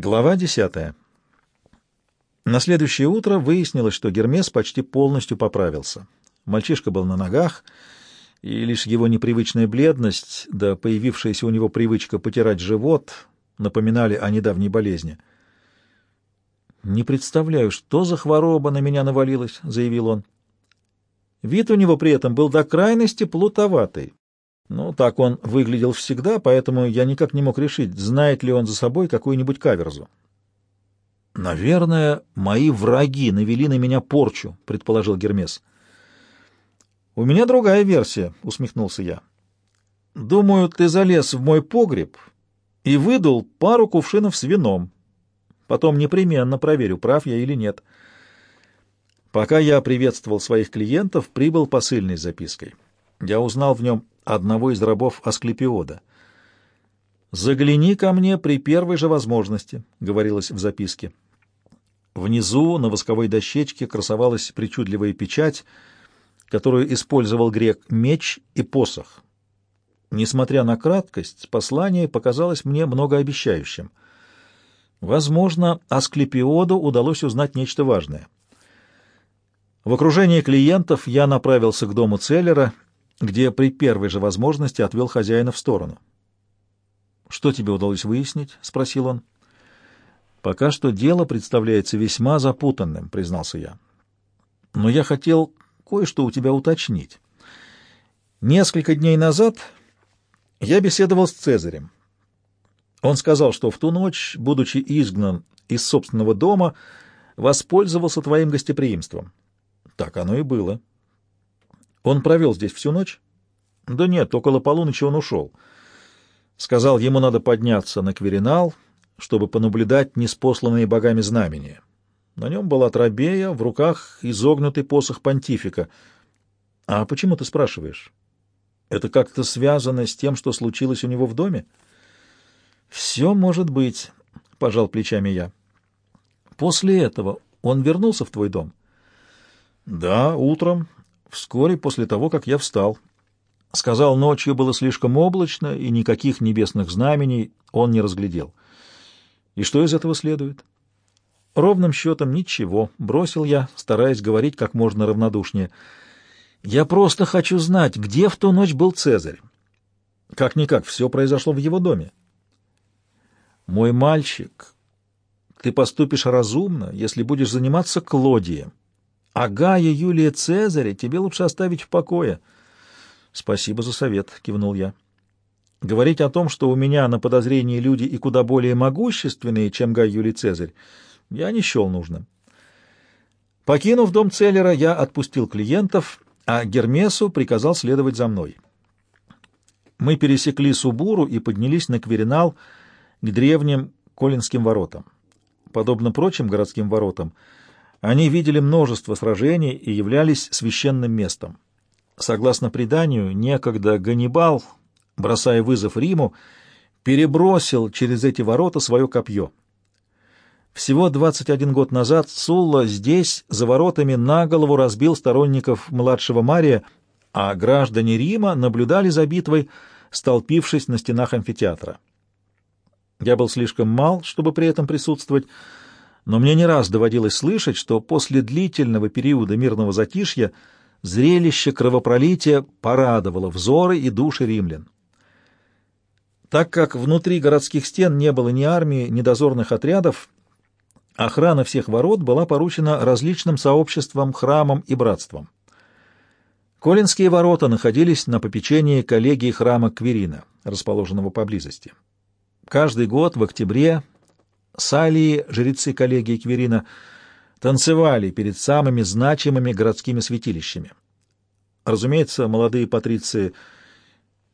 Глава десятая. На следующее утро выяснилось, что Гермес почти полностью поправился. Мальчишка был на ногах, и лишь его непривычная бледность, да появившаяся у него привычка потирать живот, напоминали о недавней болезни. «Не представляю, что за хвороба на меня навалилась», — заявил он. Вид у него при этом был до крайности плутоватый. Ну, так он выглядел всегда, поэтому я никак не мог решить, знает ли он за собой какую-нибудь каверзу. «Наверное, мои враги навели на меня порчу», — предположил Гермес. «У меня другая версия», — усмехнулся я. «Думаю, ты залез в мой погреб и выдул пару кувшинов с вином. Потом непременно проверю, прав я или нет». Пока я приветствовал своих клиентов, прибыл посыльный с запиской. Я узнал в нем одного из рабов Асклепиода. «Загляни ко мне при первой же возможности», — говорилось в записке. Внизу на восковой дощечке красовалась причудливая печать, которую использовал грек меч и посох. Несмотря на краткость, послание показалось мне многообещающим. Возможно, Асклепиоду удалось узнать нечто важное. В окружении клиентов я направился к дому Целлера — где при первой же возможности отвел хозяина в сторону. «Что тебе удалось выяснить?» — спросил он. «Пока что дело представляется весьма запутанным», — признался я. «Но я хотел кое-что у тебя уточнить. Несколько дней назад я беседовал с Цезарем. Он сказал, что в ту ночь, будучи изгнан из собственного дома, воспользовался твоим гостеприимством. Так оно и было. Он провел здесь всю ночь? Да нет, около полуночи он ушел. Сказал, ему надо подняться на Кверинал, чтобы понаблюдать неспосланные богами знамения. На нем была тробея, в руках изогнутый посох понтифика. А почему ты спрашиваешь? Это как-то связано с тем, что случилось у него в доме? Все может быть, — пожал плечами я. После этого он вернулся в твой дом? Да, утром, вскоре после того, как я встал. Сказал, ночью было слишком облачно, и никаких небесных знамений он не разглядел. И что из этого следует? Ровным счетом ничего, бросил я, стараясь говорить как можно равнодушнее. Я просто хочу знать, где в ту ночь был Цезарь. Как-никак, все произошло в его доме. Мой мальчик, ты поступишь разумно, если будешь заниматься Клодием. А Гая Юлия Цезаря тебе лучше оставить в покое. — Спасибо за совет, — кивнул я. Говорить о том, что у меня на подозрении люди и куда более могущественные, чем Гай Юлий Цезарь, я не счел нужным. Покинув дом Целлера, я отпустил клиентов, а Гермесу приказал следовать за мной. Мы пересекли Субуру и поднялись на Кверинал к древним Колинским воротам. Подобно прочим городским воротам, они видели множество сражений и являлись священным местом. Согласно преданию, некогда Ганнибал, бросая вызов Риму, перебросил через эти ворота свое копье. Всего 21 год назад Сулла здесь, за воротами, на голову разбил сторонников младшего Мария, а граждане Рима наблюдали за битвой, столпившись на стенах амфитеатра. Я был слишком мал, чтобы при этом присутствовать, но мне не раз доводилось слышать, что после длительного периода мирного затишья зрелище кровопролития порадовало взоры и души римлян. Так как внутри городских стен не было ни армии, ни дозорных отрядов, охрана всех ворот была поручена различным сообществам, храмам и братствам. Колинские ворота находились на попечении коллегии храма Кверина, расположенного поблизости. Каждый год в октябре Салии, жрецы коллегии Кверина, танцевали перед самыми значимыми городскими святилищами. Разумеется, молодые патриции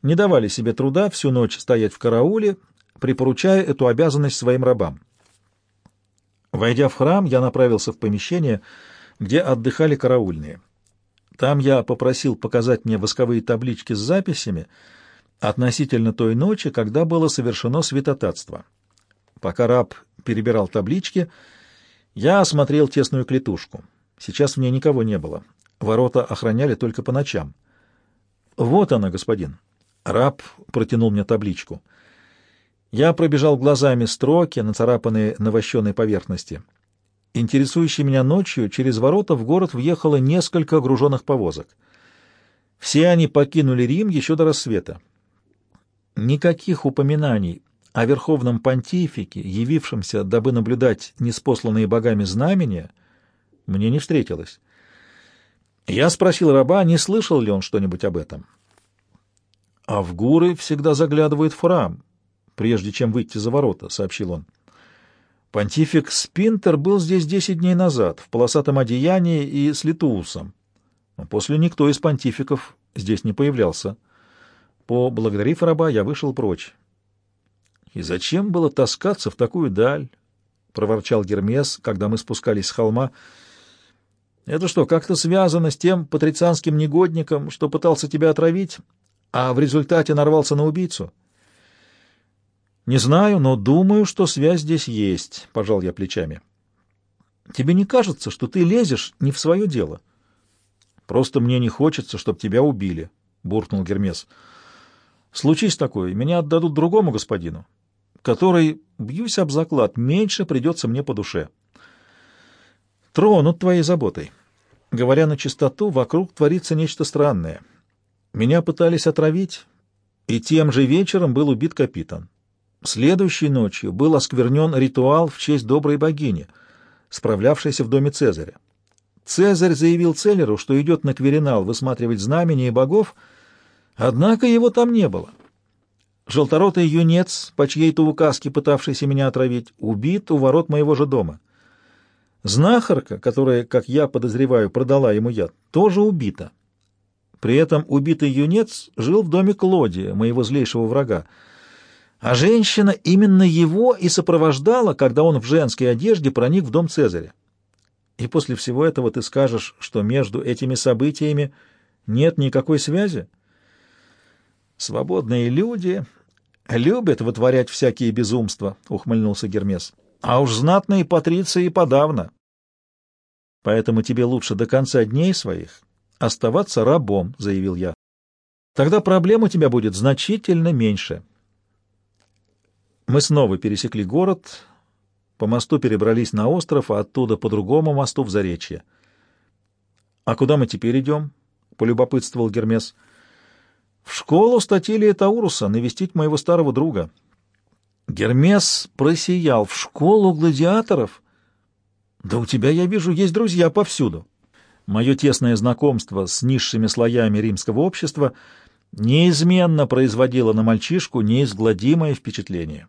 не давали себе труда всю ночь стоять в карауле, припоручая эту обязанность своим рабам. Войдя в храм, я направился в помещение, где отдыхали караульные. Там я попросил показать мне восковые таблички с записями относительно той ночи, когда было совершено святотатство. Пока раб перебирал таблички, я осмотрел тесную клетушку. Сейчас в ней никого не было. Ворота охраняли только по ночам. «Вот она, господин». Раб протянул мне табличку. Я пробежал глазами строки, нацарапанные на вощеной поверхности. Интересующей меня ночью через ворота в город въехало несколько груженных повозок. Все они покинули Рим еще до рассвета. Никаких упоминаний о верховном понтифике, явившемся, дабы наблюдать неспосланные богами знамения, мне не встретилось. Я спросил раба, не слышал ли он что-нибудь об этом. А в гуры всегда заглядывает в храм, прежде чем выйти за ворота, — сообщил он. Понтифик Спинтер был здесь десять дней назад, в полосатом одеянии и с литусом. После никто из понтификов здесь не появлялся. Поблагодарив раба, я вышел прочь. «И зачем было таскаться в такую даль?» — проворчал Гермес, когда мы спускались с холма. «Это что, как-то связано с тем патрицианским негодником, что пытался тебя отравить, а в результате нарвался на убийцу?» «Не знаю, но думаю, что связь здесь есть», — пожал я плечами. «Тебе не кажется, что ты лезешь не в свое дело?» «Просто мне не хочется, чтобы тебя убили», — буркнул Гермес. «Случись такое, меня отдадут другому господину который, бьюсь об заклад, меньше придется мне по душе. Тронут твоей заботой. Говоря на чистоту, вокруг творится нечто странное. Меня пытались отравить, и тем же вечером был убит капитан. Следующей ночью был осквернен ритуал в честь доброй богини, справлявшейся в доме Цезаря. Цезарь заявил Целлеру, что идет на Кверинал высматривать знамения богов, однако его там не было. Желторотый юнец, по чьей-то указке пытавшийся меня отравить, убит у ворот моего же дома. Знахарка, которая, как я подозреваю, продала ему яд, тоже убита. При этом убитый юнец жил в доме Клодия, моего злейшего врага, а женщина именно его и сопровождала, когда он в женской одежде проник в дом Цезаря. И после всего этого ты скажешь, что между этими событиями нет никакой связи? Свободные люди любят вытворять всякие безумства, — ухмыльнулся Гермес. — А уж знатные патриции подавно. Поэтому тебе лучше до конца дней своих оставаться рабом, — заявил я. Тогда проблем у тебя будет значительно меньше. Мы снова пересекли город, по мосту перебрались на остров, а оттуда по другому мосту в Заречье. — А куда мы теперь идем? — полюбопытствовал Гермес. — в школу Статилия Тауруса навестить моего старого друга. Гермес просиял. В школу гладиаторов? Да у тебя, я вижу, есть друзья повсюду. Мое тесное знакомство с низшими слоями римского общества неизменно производило на мальчишку неизгладимое впечатление.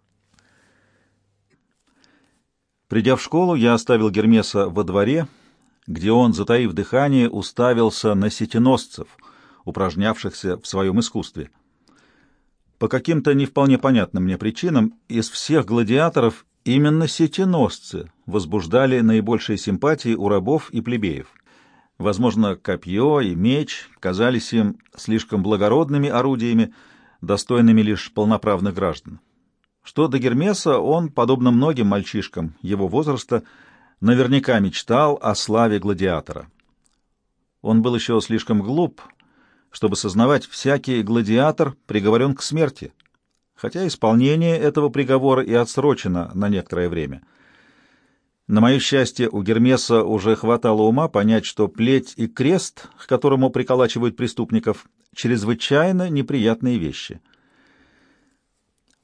Придя в школу, я оставил Гермеса во дворе, где он, затаив дыхание, уставился на сетеносцев — упражнявшихся в своем искусстве. По каким-то не вполне понятным мне причинам из всех гладиаторов именно сетеносцы возбуждали наибольшие симпатии у рабов и плебеев. Возможно, копье и меч казались им слишком благородными орудиями, достойными лишь полноправных граждан. Что до Гермеса, он, подобно многим мальчишкам его возраста, наверняка мечтал о славе гладиатора. Он был еще слишком глуп, чтобы сознавать, всякий гладиатор приговорен к смерти, хотя исполнение этого приговора и отсрочено на некоторое время. На мое счастье, у Гермеса уже хватало ума понять, что плеть и крест, к которому приколачивают преступников, чрезвычайно неприятные вещи.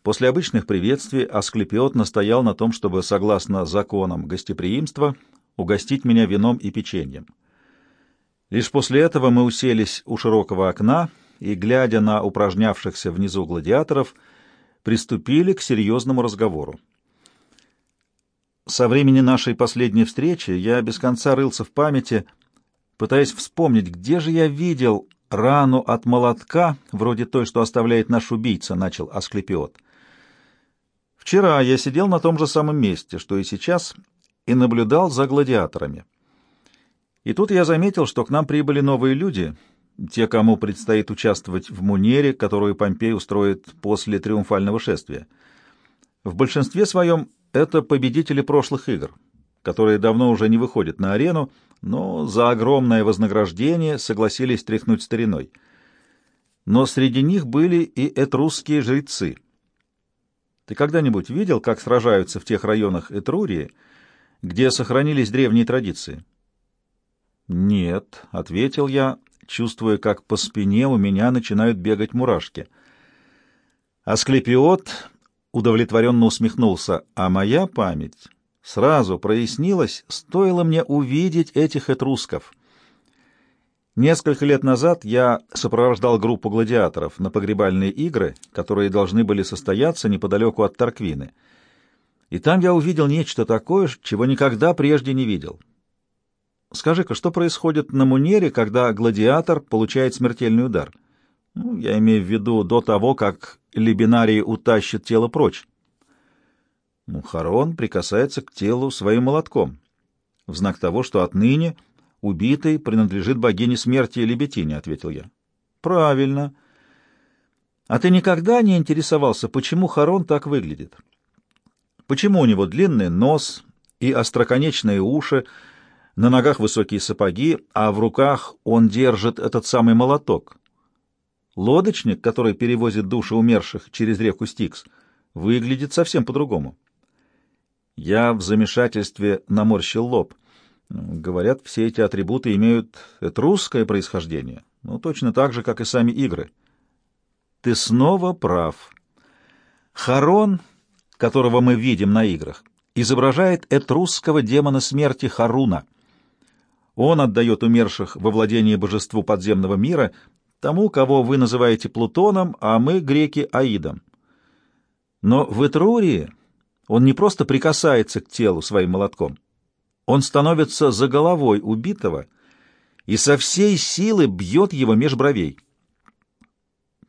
После обычных приветствий Асклепиот настоял на том, чтобы, согласно законам гостеприимства, угостить меня вином и печеньем. Лишь после этого мы уселись у широкого окна и, глядя на упражнявшихся внизу гладиаторов, приступили к серьезному разговору. Со времени нашей последней встречи я без конца рылся в памяти, пытаясь вспомнить, где же я видел рану от молотка, вроде той, что оставляет наш убийца, — начал Асклепиот. Вчера я сидел на том же самом месте, что и сейчас, и наблюдал за гладиаторами. И тут я заметил, что к нам прибыли новые люди, те, кому предстоит участвовать в мунере, которую Помпей устроит после триумфального шествия. В большинстве своем это победители прошлых игр, которые давно уже не выходят на арену, но за огромное вознаграждение согласились тряхнуть стариной. Но среди них были и этрусские жрецы. Ты когда-нибудь видел, как сражаются в тех районах Этрурии, где сохранились древние традиции? Нет, ответил я, чувствуя, как по спине у меня начинают бегать мурашки. Асклепиот удовлетворенно усмехнулся, а моя память сразу прояснилась, стоило мне увидеть этих этрусков. Несколько лет назад я сопровождал группу гладиаторов на погребальные игры, которые должны были состояться неподалеку от Тарквины. И там я увидел нечто такое, чего никогда прежде не видел. Скажи-ка, что происходит на Мунере, когда гладиатор получает смертельный удар? Ну, я имею в виду до того, как Либинарий утащит тело прочь. Мухарон прикасается к телу своим молотком, в знак того, что отныне убитый принадлежит богине смерти Лебетине, — ответил я. — Правильно. А ты никогда не интересовался, почему Харон так выглядит? Почему у него длинный нос и остроконечные уши, на ногах высокие сапоги, а в руках он держит этот самый молоток? Лодочник, который перевозит души умерших через реку Стикс, выглядит совсем по-другому. Я в замешательстве наморщил лоб — Говорят, все эти атрибуты имеют этрусское происхождение, ну, точно так же, как и сами игры. Ты снова прав. Харон, которого мы видим на играх, изображает этрусского демона смерти Харуна. Он отдает умерших во владение божеству подземного мира, тому, кого вы называете Плутоном, а мы, греки, Аидом. Но в Этрурии он не просто прикасается к телу своим молотком, он становится за головой убитого и со всей силы бьет его меж бровей.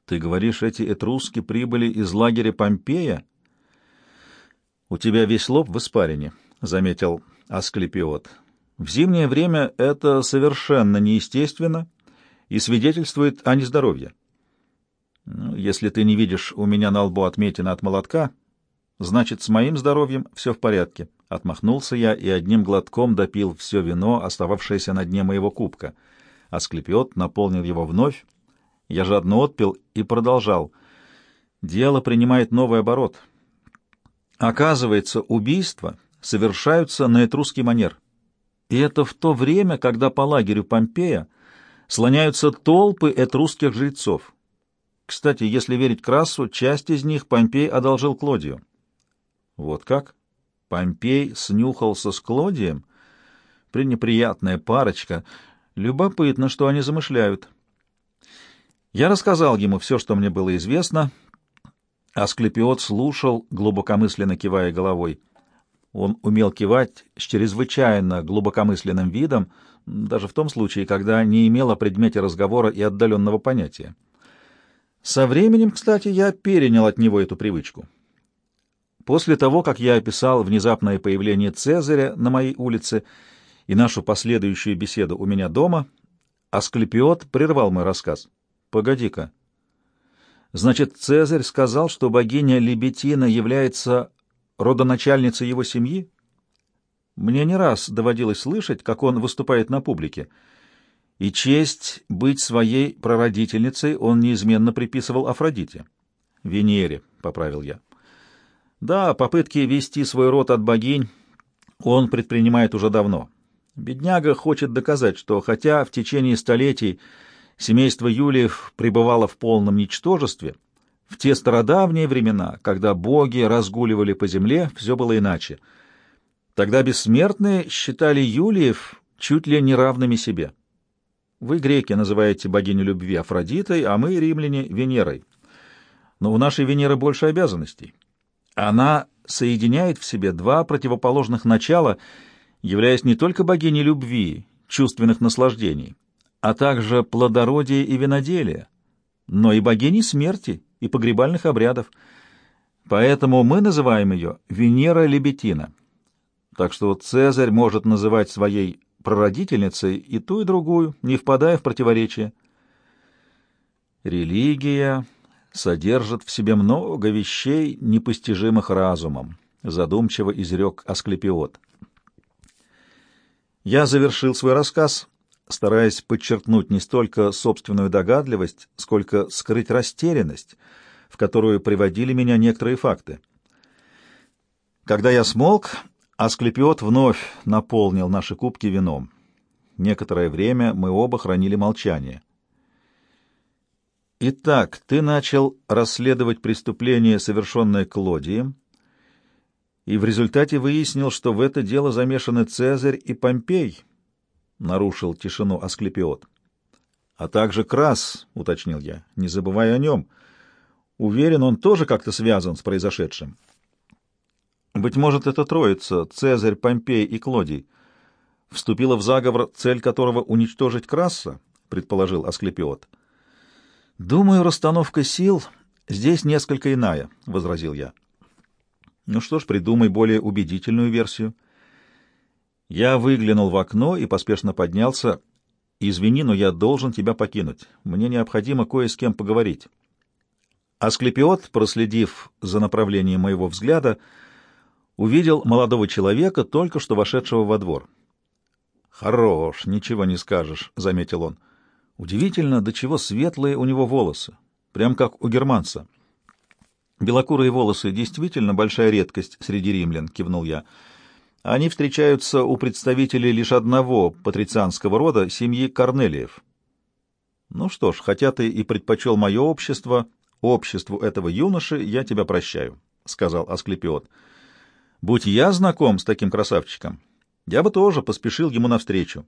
Ты говоришь, эти этруски прибыли из лагеря Помпея? У тебя весь лоб в испарине, — заметил Асклепиот. В зимнее время это совершенно неестественно и свидетельствует о нездоровье. Ну, если ты не видишь у меня на лбу отметины от молотка, значит, с моим здоровьем все в порядке. Отмахнулся я и одним глотком допил все вино, остававшееся на дне моего кубка. Асклепиот наполнил его вновь. Я жадно отпил и продолжал. Дело принимает новый оборот. Оказывается, убийства совершаются на этрусский манер. И это в то время, когда по лагерю Помпея слоняются толпы этрусских жрецов. Кстати, если верить Красу, часть из них Помпей одолжил Клодию. Вот как? Помпей снюхался с Клодием. Пренеприятная парочка. Любопытно, что они замышляют. Я рассказал ему все, что мне было известно, а Склепиот слушал, глубокомысленно кивая головой. Он умел кивать с чрезвычайно глубокомысленным видом, даже в том случае, когда не имел о предмете разговора и отдаленного понятия. Со временем, кстати, я перенял от него эту привычку. После того, как я описал внезапное появление Цезаря на моей улице и нашу последующую беседу у меня дома, Асклепиот прервал мой рассказ. «Погоди-ка. Значит, Цезарь сказал, что богиня Лебетина является родоначальницей его семьи? Мне не раз доводилось слышать, как он выступает на публике, и честь быть своей прародительницей он неизменно приписывал Афродите. «Венере», — поправил я. Да, попытки вести свой род от богинь он предпринимает уже давно. Бедняга хочет доказать, что хотя в течение столетий семейство Юлиев пребывало в полном ничтожестве, в те стародавние времена, когда боги разгуливали по земле, все было иначе. Тогда бессмертные считали Юлиев чуть ли не равными себе. Вы, греки, называете богиню любви Афродитой, а мы, римляне, Венерой. Но у нашей Венеры больше обязанностей. Она соединяет в себе два противоположных начала, являясь не только богиней любви, чувственных наслаждений, а также плодородия и виноделия, но и богиней смерти и погребальных обрядов. Поэтому мы называем ее Венера Лебетина. Так что Цезарь может называть своей прародительницей и ту, и другую, не впадая в противоречие. Религия содержит в себе много вещей, непостижимых разумом, задумчиво изрек Асклепиот. Я завершил свой рассказ, стараясь подчеркнуть не столько собственную догадливость, сколько скрыть растерянность, в которую приводили меня некоторые факты. Когда я смолк, Асклепиот вновь наполнил наши кубки вином. Некоторое время мы оба хранили молчание. «Итак, ты начал расследовать преступление, совершенное Клодием, и в результате выяснил, что в это дело замешаны Цезарь и Помпей», — нарушил тишину Асклепиот. «А также Крас», — уточнил я, — «не забывай о нем. Уверен, он тоже как-то связан с произошедшим». «Быть может, это троица, Цезарь, Помпей и Клодий» вступила в заговор, цель которого уничтожить Краса, предположил Асклепиот. Думаю, расстановка сил здесь несколько иная, возразил я. Ну что ж, придумай более убедительную версию. Я выглянул в окно и поспешно поднялся. Извини, но я должен тебя покинуть. Мне необходимо кое с кем поговорить. Асклепиот, проследив за направлением моего взгляда, увидел молодого человека, только что вошедшего во двор. «Хорош, ничего не скажешь», — заметил он. «Удивительно, до чего светлые у него волосы, прям как у германца». «Белокурые волосы действительно большая редкость среди римлян», — кивнул я. «Они встречаются у представителей лишь одного патрицианского рода, семьи Корнелиев». «Ну что ж, хотя ты и предпочел мое общество, обществу этого юноши, я тебя прощаю», — сказал Асклепиот. «Будь я знаком с таким красавчиком, я бы тоже поспешил ему навстречу.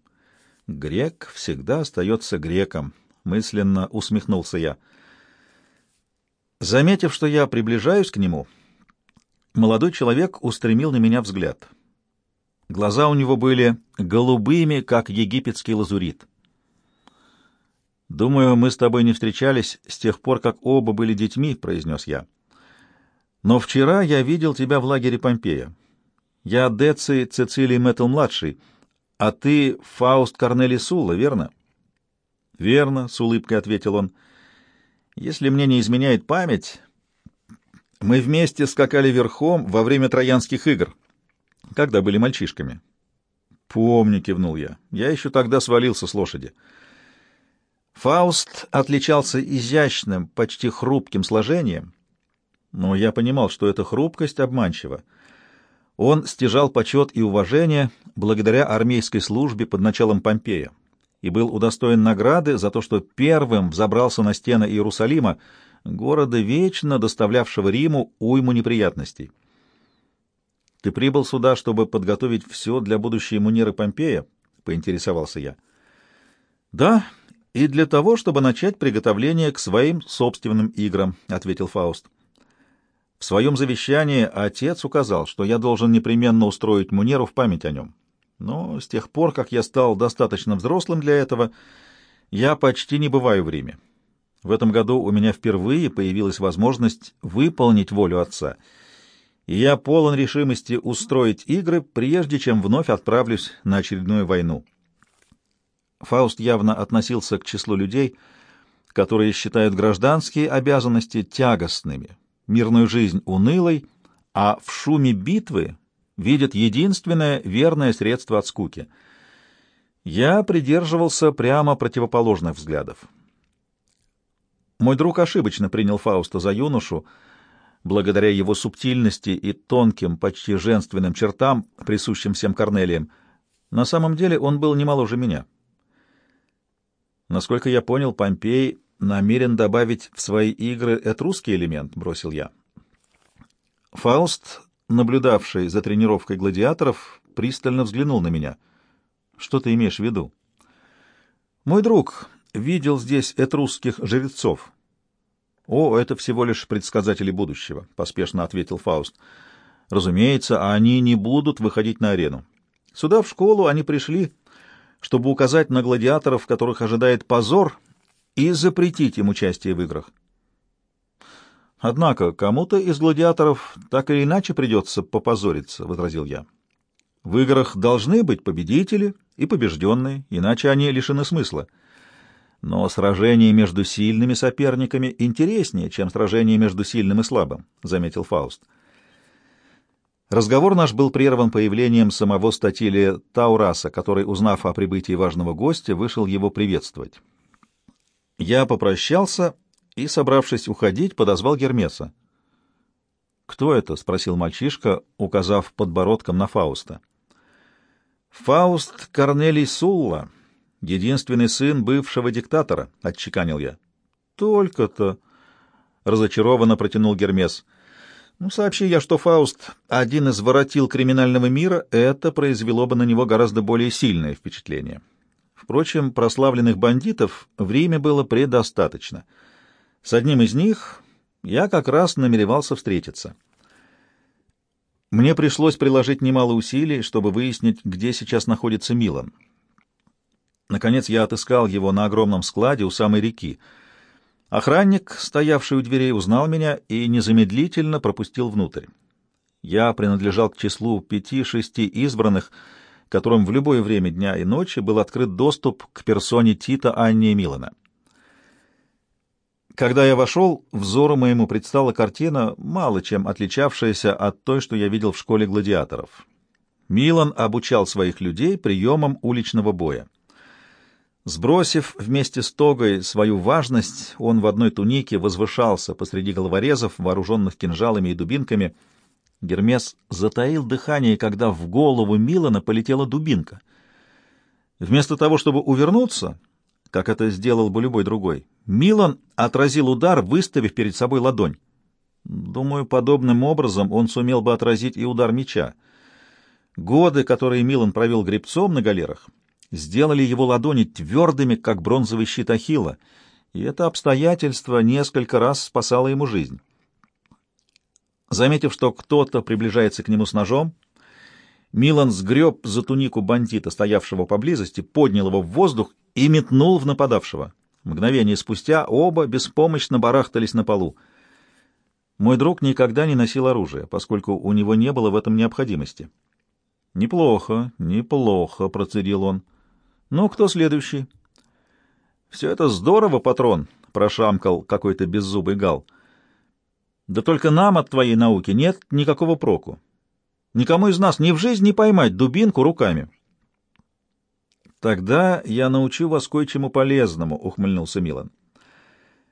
Грек всегда остается греком, мысленно усмехнулся я. Заметив, что я приближаюсь к нему, молодой человек устремил на меня взгляд. Глаза у него были голубыми, как египетский лазурит. «Думаю, мы с тобой не встречались с тех пор, как оба были детьми», — произнес я. «Но вчера я видел тебя в лагере Помпея. Я Деций Цицилий Мэттл-младший, а ты Фауст Корнели Сула, верно? — Верно, — с улыбкой ответил он. — Если мне не изменяет память, мы вместе скакали верхом во время Троянских игр, когда были мальчишками. — Помню, — кивнул я. Я еще тогда свалился с лошади. Фауст отличался изящным, почти хрупким сложением, но я понимал, что эта хрупкость обманчива. Он стяжал почет и уважение благодаря армейской службе под началом Помпея и был удостоен награды за то, что первым взобрался на стены Иерусалима, города, вечно доставлявшего Риму уйму неприятностей. «Ты прибыл сюда, чтобы подготовить все для будущей Муниры Помпея?» — поинтересовался я. «Да, и для того, чтобы начать приготовление к своим собственным играм», — ответил Фауст. В своем завещании отец указал, что я должен непременно устроить Мунеру в память о нем. Но с тех пор, как я стал достаточно взрослым для этого, я почти не бываю в Риме. В этом году у меня впервые появилась возможность выполнить волю отца, я полон решимости устроить игры, прежде чем вновь отправлюсь на очередную войну. Фауст явно относился к числу людей, которые считают гражданские обязанности тягостными, мирную жизнь унылой, а в шуме битвы видят единственное верное средство от скуки. Я придерживался прямо противоположных взглядов. Мой друг ошибочно принял Фауста за юношу, благодаря его субтильности и тонким, почти женственным чертам, присущим всем Корнелиям. На самом деле он был не моложе меня. Насколько я понял, Помпей намерен добавить в свои игры этрусский элемент, бросил я. Фауст, наблюдавший за тренировкой гладиаторов, пристально взглянул на меня. Что ты имеешь в виду? Мой друг видел здесь этрусских жрецов. О, это всего лишь предсказатели будущего, поспешно ответил Фауст. Разумеется, они не будут выходить на арену. Сюда в школу они пришли, чтобы указать на гладиаторов, которых ожидает позор и запретить им участие в играх. Однако кому-то из гладиаторов так или иначе придется попозориться, — возразил я. В играх должны быть победители и побежденные, иначе они лишены смысла. Но сражение между сильными соперниками интереснее, чем сражение между сильным и слабым, — заметил Фауст. Разговор наш был прерван появлением самого статилия Таураса, который, узнав о прибытии важного гостя, вышел его приветствовать. Я попрощался и, собравшись уходить, подозвал Гермеса. «Кто это?» — спросил мальчишка, указав подбородком на Фауста. «Фауст Корнелий Сулла, единственный сын бывшего диктатора», — отчеканил я. «Только-то...» — разочарованно протянул Гермес. «Ну, сообщи я, что Фауст — один из воротил криминального мира, это произвело бы на него гораздо более сильное впечатление. Впрочем, прославленных бандитов в Риме было предостаточно. С одним из них я как раз намеревался встретиться. Мне пришлось приложить немало усилий, чтобы выяснить, где сейчас находится Милан. Наконец я отыскал его на огромном складе у самой реки. Охранник, стоявший у дверей, узнал меня и незамедлительно пропустил внутрь. Я принадлежал к числу пяти-шести избранных, которым в любое время дня и ночи был открыт доступ к персоне Тита Анни Милана. Когда я вошел, взору моему предстала картина, мало чем отличавшаяся от той, что я видел в школе гладиаторов. Милан обучал своих людей приемам уличного боя. Сбросив вместе с тогой свою важность, он в одной тунике возвышался посреди головорезов, вооруженных кинжалами и дубинками. Гермес затаил дыхание, когда в голову Милана полетела дубинка. Вместо того, чтобы увернуться, как это сделал бы любой другой, Милан отразил удар, выставив перед собой ладонь. Думаю, подобным образом он сумел бы отразить и удар меча. Годы, которые Милан провел гребцом на галерах, сделали его ладони твердыми, как бронзовый щит Ахилла, и это обстоятельство несколько раз спасало ему жизнь. Заметив, что кто-то приближается к нему с ножом, Милан сгреб за тунику бандита, стоявшего поблизости, поднял его в воздух и метнул в нападавшего. Мгновение спустя оба беспомощно барахтались на полу. Мой друг никогда не носил оружие, поскольку у него не было в этом необходимости. «Неплохо, неплохо», — процедил он. «Ну, кто следующий?» «Все это здорово, патрон», — прошамкал какой-то беззубый гал. «Да только нам от твоей науки нет никакого проку. Никому из нас ни в жизнь не поймать дубинку руками». «Тогда я научу вас кое-чему полезному», — ухмыльнулся Милан.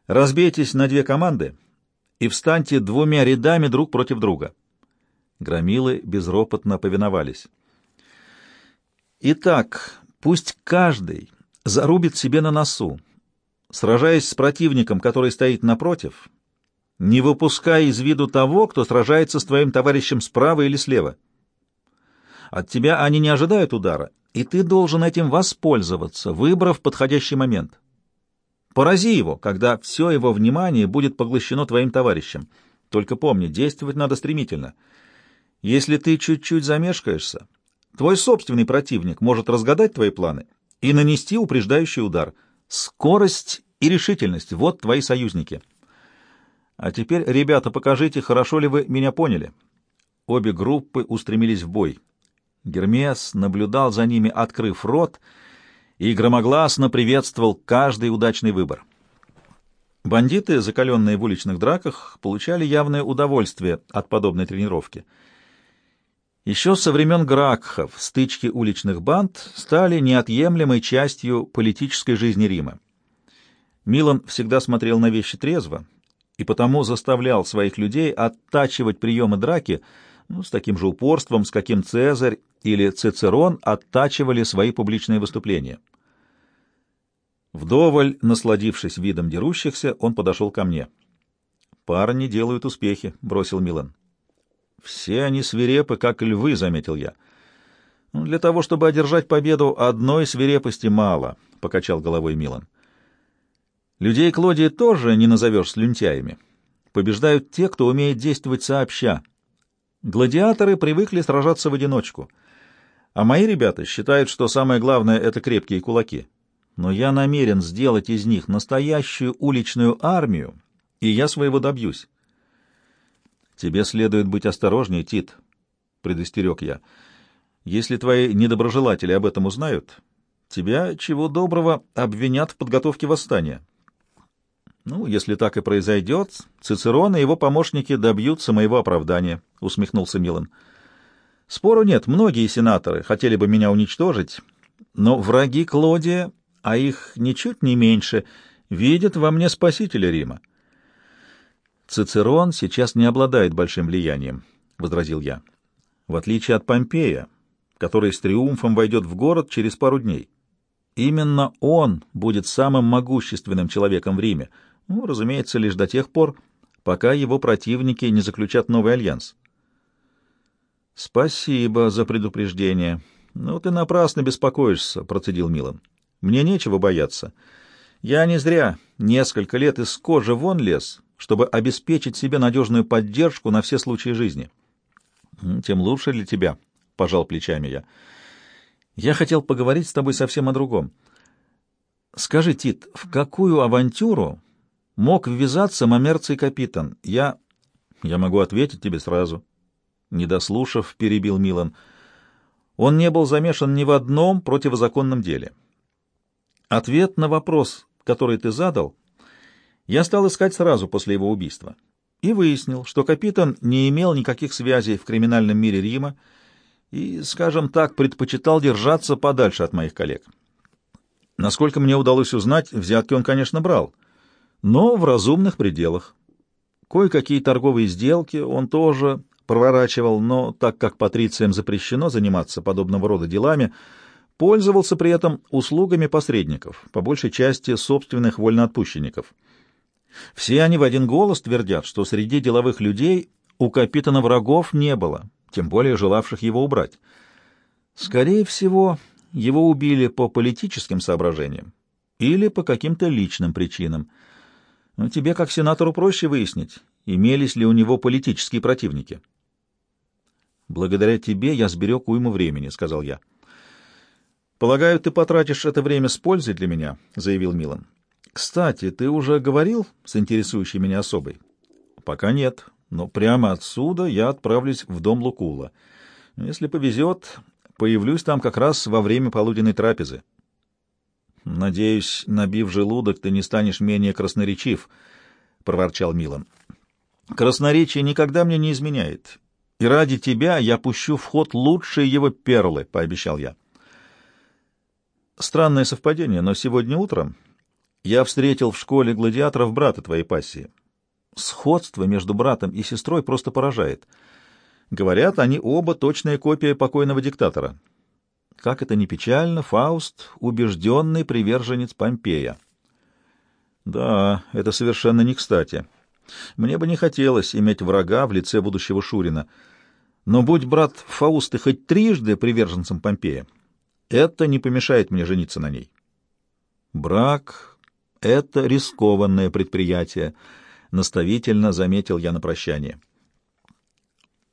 «Разбейтесь на две команды и встаньте двумя рядами друг против друга». Громилы безропотно повиновались. «Итак, пусть каждый зарубит себе на носу, сражаясь с противником, который стоит напротив, не выпуская из виду того, кто сражается с твоим товарищем справа или слева. От тебя они не ожидают удара, и ты должен этим воспользоваться, выбрав подходящий момент. Порази его, когда все его внимание будет поглощено твоим товарищем. Только помни, действовать надо стремительно. Если ты чуть-чуть замешкаешься, твой собственный противник может разгадать твои планы и нанести упреждающий удар. Скорость и решительность — вот твои союзники. А теперь, ребята, покажите, хорошо ли вы меня поняли. Обе группы устремились в бой. Гермес наблюдал за ними, открыв рот, и громогласно приветствовал каждый удачный выбор. Бандиты, закаленные в уличных драках, получали явное удовольствие от подобной тренировки. Еще со времен Гракхов стычки уличных банд стали неотъемлемой частью политической жизни Рима. Милан всегда смотрел на вещи трезво и потому заставлял своих людей оттачивать приемы драки ну, с таким же упорством, с каким Цезарь или Цицерон оттачивали свои публичные выступления. Вдоволь, насладившись видом дерущихся, он подошел ко мне. «Парни делают успехи», — бросил Милан. «Все они свирепы, как львы», — заметил я. «Ну, «Для того, чтобы одержать победу, одной свирепости мало», — покачал головой Милан. «Людей Клодии тоже не назовешь слюнтяями. Побеждают те, кто умеет действовать сообща. Гладиаторы привыкли сражаться в одиночку». А мои ребята считают, что самое главное — это крепкие кулаки. Но я намерен сделать из них настоящую уличную армию, и я своего добьюсь. Тебе следует быть осторожнее, Тит, — предостерег я. Если твои недоброжелатели об этом узнают, тебя, чего доброго, обвинят в подготовке восстания. Ну, если так и произойдет, Цицерон и его помощники добьются моего оправдания, — усмехнулся Милан. — Спору нет, многие сенаторы хотели бы меня уничтожить, но враги Клодия, а их ничуть не меньше, видят во мне спасителя Рима. Цицерон сейчас не обладает большим влиянием, — возразил я, — в отличие от Помпея, который с триумфом войдет в город через пару дней. Именно он будет самым могущественным человеком в Риме, ну, разумеется, лишь до тех пор, пока его противники не заключат новый альянс. «Спасибо за предупреждение. Ну, ты напрасно беспокоишься», — процедил Милан. «Мне нечего бояться. Я не зря несколько лет из кожи вон лез, чтобы обеспечить себе надежную поддержку на все случаи жизни». «Тем лучше для тебя», — пожал плечами я. «Я хотел поговорить с тобой совсем о другом. Скажи, Тит, в какую авантюру мог ввязаться Мамерций капитан? Я... Я могу ответить тебе сразу». Не дослушав, перебил Милан. Он не был замешан ни в одном противозаконном деле. Ответ на вопрос, который ты задал, я стал искать сразу после его убийства и выяснил, что капитан не имел никаких связей в криминальном мире Рима и, скажем так, предпочитал держаться подальше от моих коллег. Насколько мне удалось узнать, взятки он, конечно, брал, но в разумных пределах. Кое-какие торговые сделки он тоже проворачивал, но так как патрициям запрещено заниматься подобного рода делами, пользовался при этом услугами посредников, по большей части собственных вольноотпущенников. Все они в один голос твердят, что среди деловых людей у капитана врагов не было, тем более желавших его убрать. Скорее всего, его убили по политическим соображениям или по каким-то личным причинам. Но тебе, как сенатору, проще выяснить, имелись ли у него политические противники. «Благодаря тебе я сберег уйму времени», — сказал я. «Полагаю, ты потратишь это время с пользой для меня», — заявил Милан. «Кстати, ты уже говорил с интересующей меня особой?» «Пока нет, но прямо отсюда я отправлюсь в дом Лукула. Если повезет, появлюсь там как раз во время полуденной трапезы». «Надеюсь, набив желудок, ты не станешь менее красноречив», — проворчал Милан. «Красноречие никогда мне не изменяет, и ради тебя я пущу в ход лучшие его перлы», — пообещал я. Странное совпадение, но сегодня утром я встретил в школе гладиаторов брата твоей пассии. Сходство между братом и сестрой просто поражает. Говорят, они оба точная копия покойного диктатора. Как это ни печально, Фауст — убежденный приверженец Помпея. Да, это совершенно не кстати. Мне бы не хотелось иметь врага в лице будущего Шурина. Но будь брат Фаусты хоть трижды приверженцем Помпея, это не помешает мне жениться на ней. Брак — это рискованное предприятие, — наставительно заметил я на прощание.